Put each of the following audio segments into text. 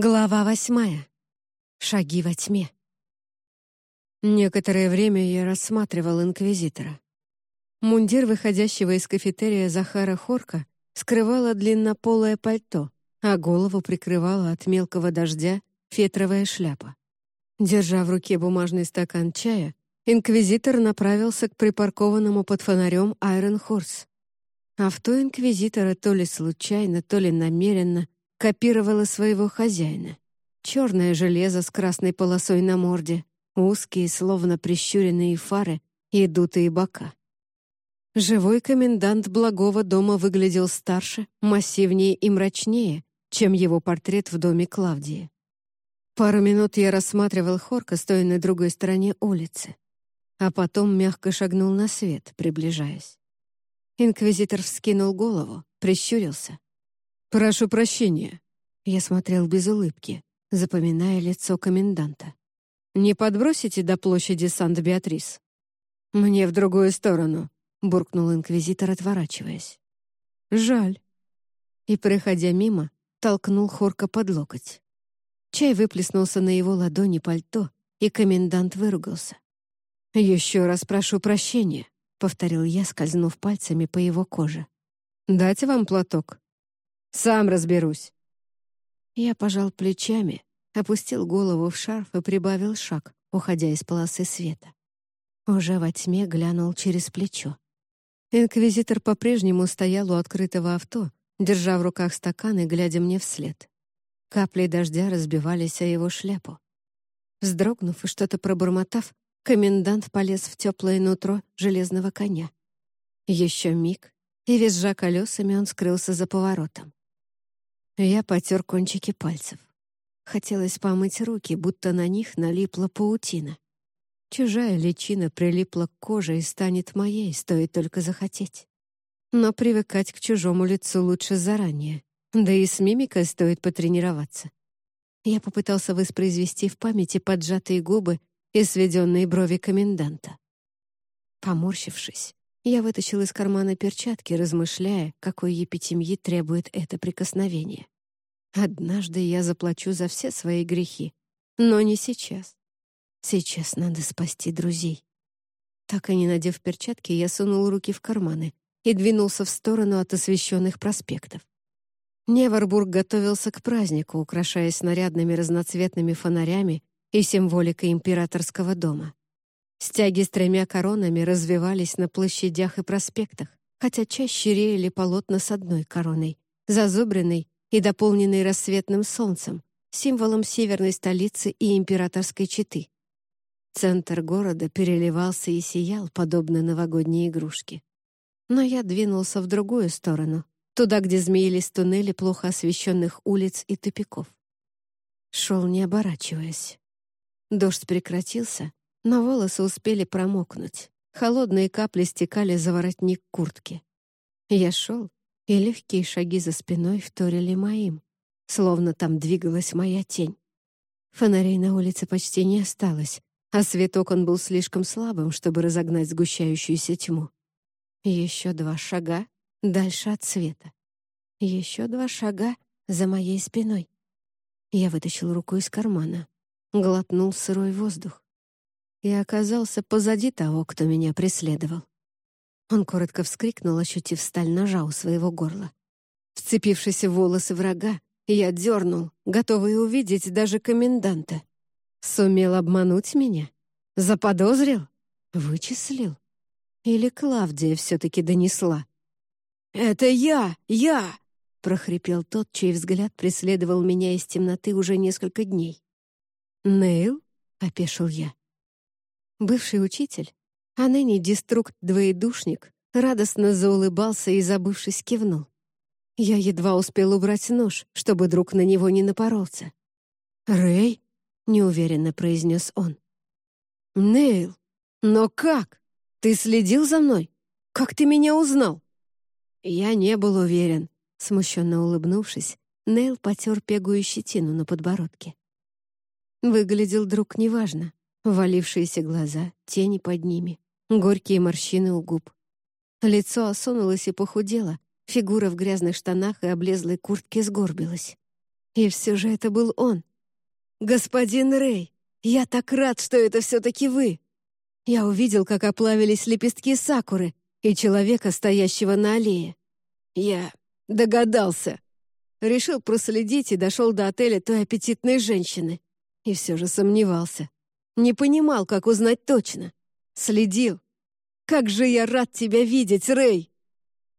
Глава восьмая. Шаги во тьме. Некоторое время я рассматривал инквизитора. Мундир выходящего из кафетерия Захара Хорка скрывало длиннополое пальто, а голову прикрывала от мелкого дождя фетровая шляпа. Держа в руке бумажный стакан чая, инквизитор направился к припаркованному под фонарем Айрон Хорс. Авто инквизитора то ли случайно, то ли намеренно — копировала своего хозяина. Черное железо с красной полосой на морде, узкие, словно прищуренные фары и дутые бока. Живой комендант благого дома выглядел старше, массивнее и мрачнее, чем его портрет в доме Клавдии. Пару минут я рассматривал Хорка, стоя на другой стороне улицы, а потом мягко шагнул на свет, приближаясь. Инквизитор вскинул голову, прищурился, «Прошу прощения». Я смотрел без улыбки, запоминая лицо коменданта. «Не подбросите до площади Санта-Беатрис?» «Мне в другую сторону», — буркнул инквизитор, отворачиваясь. «Жаль». И, проходя мимо, толкнул Хорка под локоть. Чай выплеснулся на его ладони пальто, и комендант выругался. «Еще раз прошу прощения», — повторил я, скользнув пальцами по его коже. «Дать вам платок?» Сам разберусь». Я пожал плечами, опустил голову в шарф и прибавил шаг, уходя из полосы света. Уже во тьме глянул через плечо. Инквизитор по-прежнему стоял у открытого авто, держа в руках стакан и глядя мне вслед. Капли дождя разбивались о его шляпу. Вздрогнув и что-то пробормотав, комендант полез в теплое нутро железного коня. Еще миг, и, визжа колесами, он скрылся за поворотом. Я потер кончики пальцев. Хотелось помыть руки, будто на них налипла паутина. Чужая личина прилипла к коже и станет моей, стоит только захотеть. Но привыкать к чужому лицу лучше заранее. Да и с мимикой стоит потренироваться. Я попытался воспроизвести в памяти поджатые губы и сведенные брови коменданта. Поморщившись, я вытащил из кармана перчатки, размышляя, какой епитемьи требует это прикосновение. Однажды я заплачу за все свои грехи, но не сейчас. Сейчас надо спасти друзей. Так и не надев перчатки, я сунул руки в карманы и двинулся в сторону от освещенных проспектов. Невербург готовился к празднику, украшаясь нарядными разноцветными фонарями и символикой императорского дома. Стяги с тремя коронами развивались на площадях и проспектах, хотя чаще реяли полотна с одной короной, зазубренной и дополненный рассветным солнцем, символом северной столицы и императорской четы. Центр города переливался и сиял, подобно новогодней игрушке. Но я двинулся в другую сторону, туда, где змеились туннели плохо освещенных улиц и тупиков. Шел не оборачиваясь. Дождь прекратился, но волосы успели промокнуть. Холодные капли стекали за воротник куртки. Я шел, и легкие шаги за спиной вторили моим, словно там двигалась моя тень. Фонарей на улице почти не осталось, а свет окон был слишком слабым, чтобы разогнать сгущающуюся тьму. Еще два шага дальше от света. Еще два шага за моей спиной. Я вытащил руку из кармана, глотнул сырой воздух и оказался позади того, кто меня преследовал. Он коротко вскрикнул, ощутив сталь ножа у своего горла. Вцепившись в волосы врага, я дернул, готовый увидеть даже коменданта. Сумел обмануть меня? Заподозрил? Вычислил? Или Клавдия все-таки донесла? «Это я! Я!» — прохрипел тот, чей взгляд преследовал меня из темноты уже несколько дней. «Нейл?» — опешил я. Бывший учитель, а ныне деструкт-двоедушник радостно заулыбался и, забывшись, кивнул. Я едва успел убрать нож, чтобы друг на него не напоролся. «Рэй?» — неуверенно произнес он. «Нейл, но как? Ты следил за мной? Как ты меня узнал?» Я не был уверен. Смущенно улыбнувшись, Нейл потер пегую щетину на подбородке. Выглядел друг неважно. Валившиеся глаза, тени под ними, горькие морщины у губ. Лицо осунулось и похудело, фигура в грязных штанах и облезлой куртке сгорбилась. И все же это был он. «Господин Рэй, я так рад, что это все-таки вы!» Я увидел, как оплавились лепестки сакуры и человека, стоящего на аллее. Я догадался. Решил проследить и дошел до отеля той аппетитной женщины. И все же сомневался. Не понимал, как узнать точно. Следил. «Как же я рад тебя видеть, Рэй!»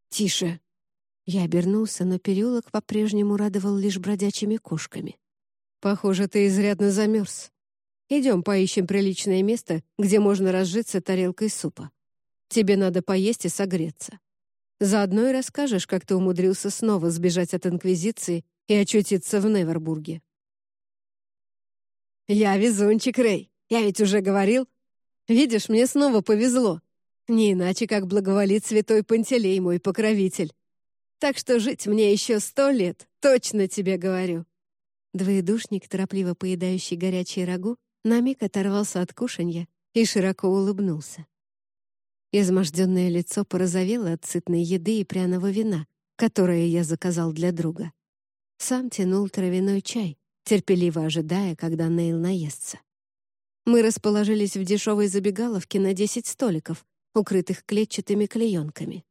«Тише!» Я обернулся, но переулок по-прежнему радовал лишь бродячими кошками. «Похоже, ты изрядно замерз. Идем поищем приличное место, где можно разжиться тарелкой супа. Тебе надо поесть и согреться. Заодно и расскажешь, как ты умудрился снова сбежать от Инквизиции и очутиться в Невербурге». «Я везунчик, Рэй. Я ведь уже говорил. Видишь, мне снова повезло. Не иначе, как благоволит святой Пантелей, мой покровитель. Так что жить мне еще сто лет, точно тебе говорю». Двоедушник, торопливо поедающий горячее рагу, на миг оторвался от кушанья и широко улыбнулся. Изможденное лицо порозовело от сытной еды и пряного вина, которое я заказал для друга. Сам тянул травяной чай, терпеливо ожидая, когда Нейл наестся. Мы расположились в дешевой забегаловке на 10 столиков, укрытых клетчатыми клеенками.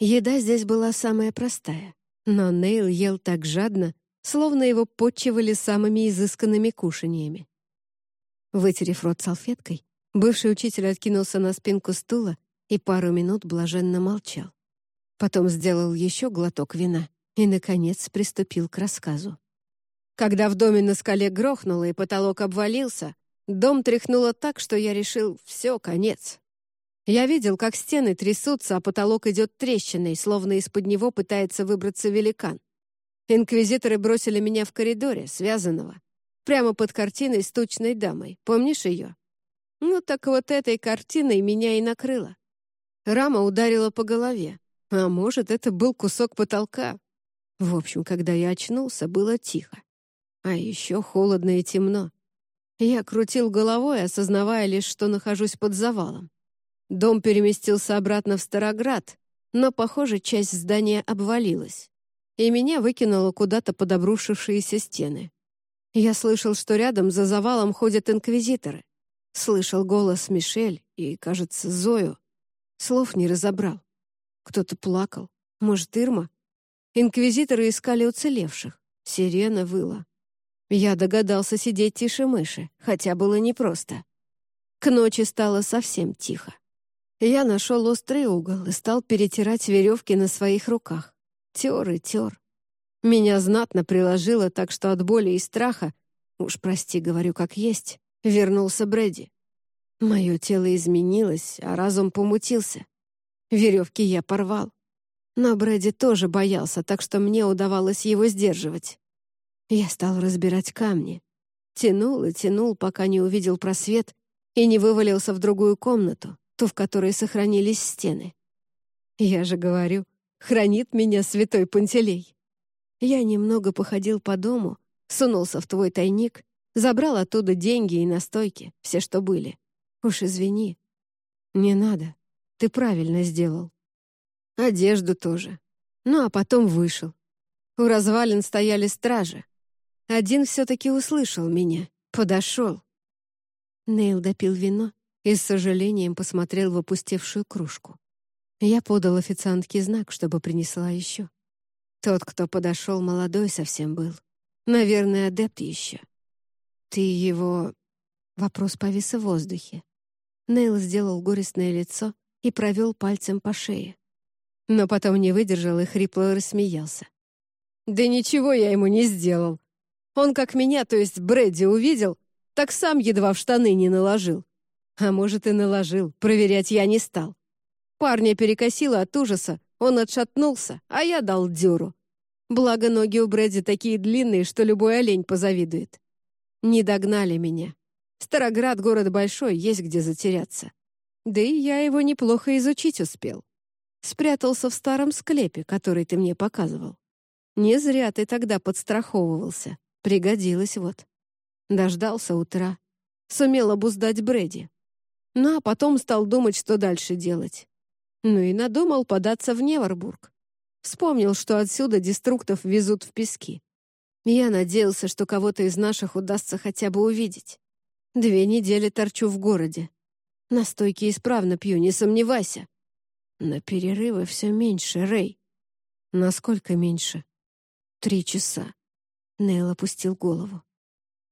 Еда здесь была самая простая, но Нейл ел так жадно, словно его подчивали самыми изысканными кушаньями. Вытерев рот салфеткой, бывший учитель откинулся на спинку стула и пару минут блаженно молчал. Потом сделал еще глоток вина и, наконец, приступил к рассказу. Когда в доме на скале грохнуло и потолок обвалился, дом тряхнуло так, что я решил — все, конец. Я видел, как стены трясутся, а потолок идет трещиной, словно из-под него пытается выбраться великан. Инквизиторы бросили меня в коридоре, связанного, прямо под картиной с тучной дамой. Помнишь ее? Ну так вот этой картиной меня и накрыло. Рама ударила по голове. А может, это был кусок потолка. В общем, когда я очнулся, было тихо. А еще холодно и темно. Я крутил головой, осознавая лишь, что нахожусь под завалом. Дом переместился обратно в Староград, но, похоже, часть здания обвалилась, и меня выкинуло куда-то под обрушившиеся стены. Я слышал, что рядом за завалом ходят инквизиторы. Слышал голос Мишель и, кажется, Зою. Слов не разобрал. Кто-то плакал. Может, Ирма? Инквизиторы искали уцелевших. Сирена выла. Я догадался сидеть тише мыши, хотя было непросто. К ночи стало совсем тихо. Я нашел острый угол и стал перетирать веревки на своих руках. Тер и тер. Меня знатно приложило, так что от боли и страха, уж прости, говорю как есть, вернулся Брэди. Мое тело изменилось, а разум помутился. Веревки я порвал. Но Брэди тоже боялся, так что мне удавалось его сдерживать. Я стал разбирать камни. Тянул и тянул, пока не увидел просвет и не вывалился в другую комнату, ту, в которой сохранились стены. Я же говорю, хранит меня святой Пантелей. Я немного походил по дому, сунулся в твой тайник, забрал оттуда деньги и настойки, все, что были. Уж извини. Не надо. Ты правильно сделал. Одежду тоже. Ну, а потом вышел. У развалин стояли стражи. Один все-таки услышал меня, подошел. Нейл допил вино и с сожалением посмотрел в опустевшую кружку. Я подал официантке знак, чтобы принесла еще. Тот, кто подошел, молодой совсем был. Наверное, адепт еще. «Ты его...» Вопрос повис в воздухе. Нейл сделал горестное лицо и провел пальцем по шее. Но потом не выдержал и хрипло рассмеялся. «Да ничего я ему не сделал. Он как меня, то есть Брэдди, увидел, так сам едва в штаны не наложил. А может, и наложил, проверять я не стал. Парня перекосило от ужаса, он отшатнулся, а я дал дёру. Благо, ноги у Брэдди такие длинные, что любой олень позавидует. Не догнали меня. Староград — город большой, есть где затеряться. Да и я его неплохо изучить успел. Спрятался в старом склепе, который ты мне показывал. Не зря ты тогда подстраховывался. Пригодилось вот. Дождался утра. Сумел обуздать Брэди. Ну, а потом стал думать, что дальше делать. Ну и надумал податься в Невербург. Вспомнил, что отсюда деструктов везут в пески. Я надеялся, что кого-то из наших удастся хотя бы увидеть. Две недели торчу в городе. Настойки исправно пью, не сомневайся. На перерывы все меньше, Рэй. Насколько меньше? Три часа. Нейл опустил голову.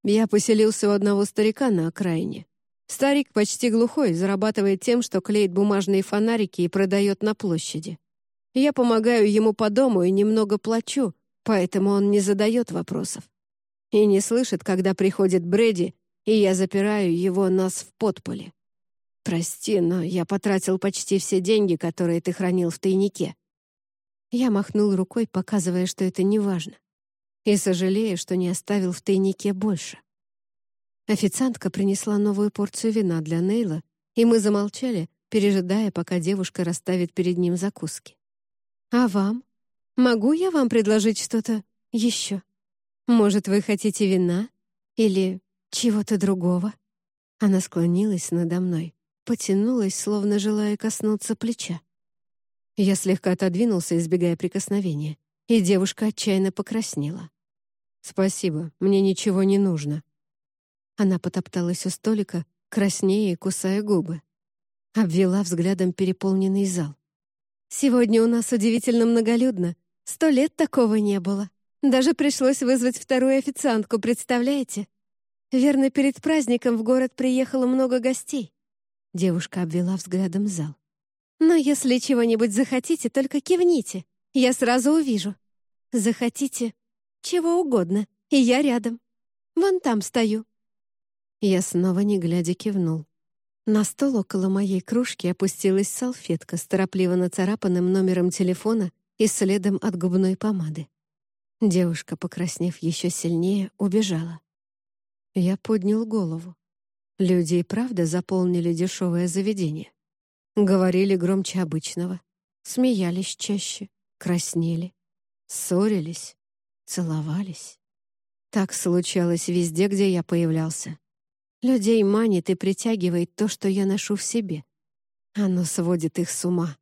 Я поселился у одного старика на окраине. Старик почти глухой, зарабатывает тем, что клеит бумажные фонарики и продает на площади. Я помогаю ему по дому и немного плачу, поэтому он не задает вопросов. И не слышит, когда приходит Брэди, и я запираю его нас в подполе. Прости, но я потратил почти все деньги, которые ты хранил в тайнике. Я махнул рукой, показывая, что это не важно. И сожалею, что не оставил в тайнике больше. Официантка принесла новую порцию вина для Нейла, и мы замолчали, пережидая, пока девушка расставит перед ним закуски. «А вам? Могу я вам предложить что-то еще? Может, вы хотите вина? Или чего-то другого?» Она склонилась надо мной, потянулась, словно желая коснуться плеча. Я слегка отодвинулся, избегая прикосновения, и девушка отчаянно покраснела. «Спасибо, мне ничего не нужно». Она потопталась у столика, краснея и кусая губы. Обвела взглядом переполненный зал. «Сегодня у нас удивительно многолюдно. Сто лет такого не было. Даже пришлось вызвать вторую официантку, представляете? Верно, перед праздником в город приехало много гостей». Девушка обвела взглядом зал. «Но если чего-нибудь захотите, только кивните. Я сразу увижу. Захотите чего угодно, и я рядом. Вон там стою». Я снова не глядя кивнул. На стол около моей кружки опустилась салфетка с торопливо нацарапанным номером телефона и следом от губной помады. Девушка, покраснев еще сильнее, убежала. Я поднял голову. Люди и правда заполнили дешевое заведение. Говорили громче обычного, смеялись чаще, краснели, ссорились, целовались. Так случалось везде, где я появлялся. Людей манит и притягивает то, что я ношу в себе. Оно сводит их с ума.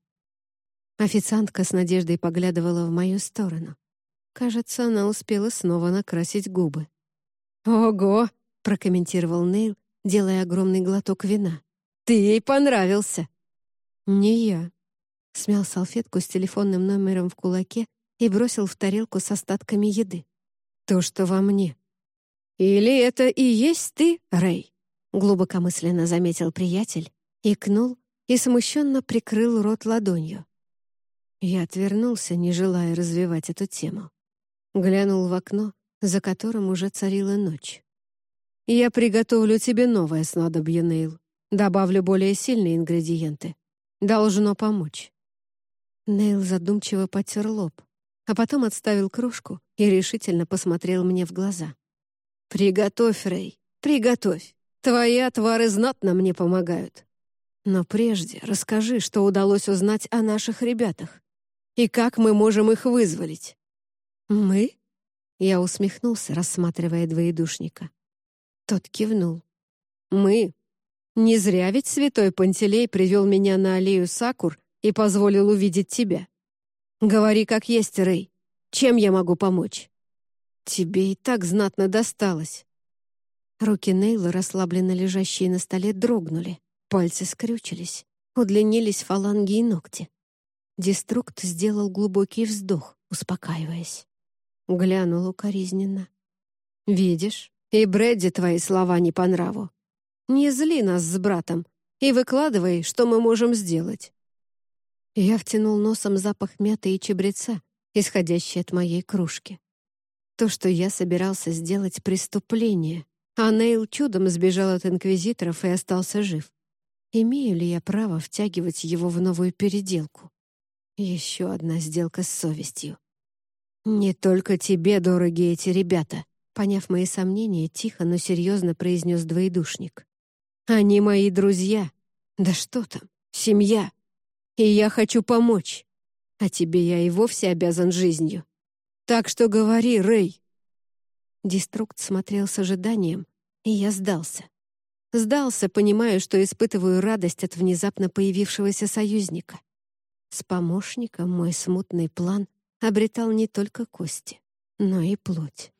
Официантка с надеждой поглядывала в мою сторону. Кажется, она успела снова накрасить губы. «Ого!» — прокомментировал Нейл, делая огромный глоток вина. «Ты ей понравился!» «Не я». Смял салфетку с телефонным номером в кулаке и бросил в тарелку с остатками еды. «То, что во мне». «Или это и есть ты, Рэй?» глубокомысленно заметил приятель, икнул и смущенно прикрыл рот ладонью. Я отвернулся, не желая развивать эту тему. Глянул в окно, за которым уже царила ночь. «Я приготовлю тебе новое снадобье, Нейл. Добавлю более сильные ингредиенты. Должно помочь». Нейл задумчиво потер лоб, а потом отставил кружку и решительно посмотрел мне в глаза. «Приготовь, Рэй, приготовь. Твои отвары знатно мне помогают. Но прежде расскажи, что удалось узнать о наших ребятах и как мы можем их вызволить». «Мы?» Я усмехнулся, рассматривая двоедушника. Тот кивнул. «Мы. Не зря ведь святой Пантелей привел меня на аллею Сакур и позволил увидеть тебя. Говори как есть, Рэй. Чем я могу помочь?» «Тебе и так знатно досталось». Руки Нейла, расслабленно лежащие на столе, дрогнули. Пальцы скрючились. Удлинились фаланги и ногти. Деструкт сделал глубокий вздох, успокаиваясь. Глянул укоризненно. «Видишь, и Брэдди твои слова не по нраву. Не зли нас с братом и выкладывай, что мы можем сделать». Я втянул носом запах мяты и чебреца, исходящий от моей кружки. То, что я собирался сделать преступление, а Нейл чудом сбежал от инквизиторов и остался жив. Имею ли я право втягивать его в новую переделку? Еще одна сделка с совестью. «Не только тебе дороги эти ребята», Поняв мои сомнения, тихо, но серьезно произнес двоедушник. «Они мои друзья. Да что там, семья. И я хочу помочь. А тебе я и вовсе обязан жизнью. Так что говори, Рэй». Деструкт смотрел с ожиданием, и я сдался. Сдался, понимая, что испытываю радость от внезапно появившегося союзника. С помощником мой смутный план обретал не только кости, но и плоть.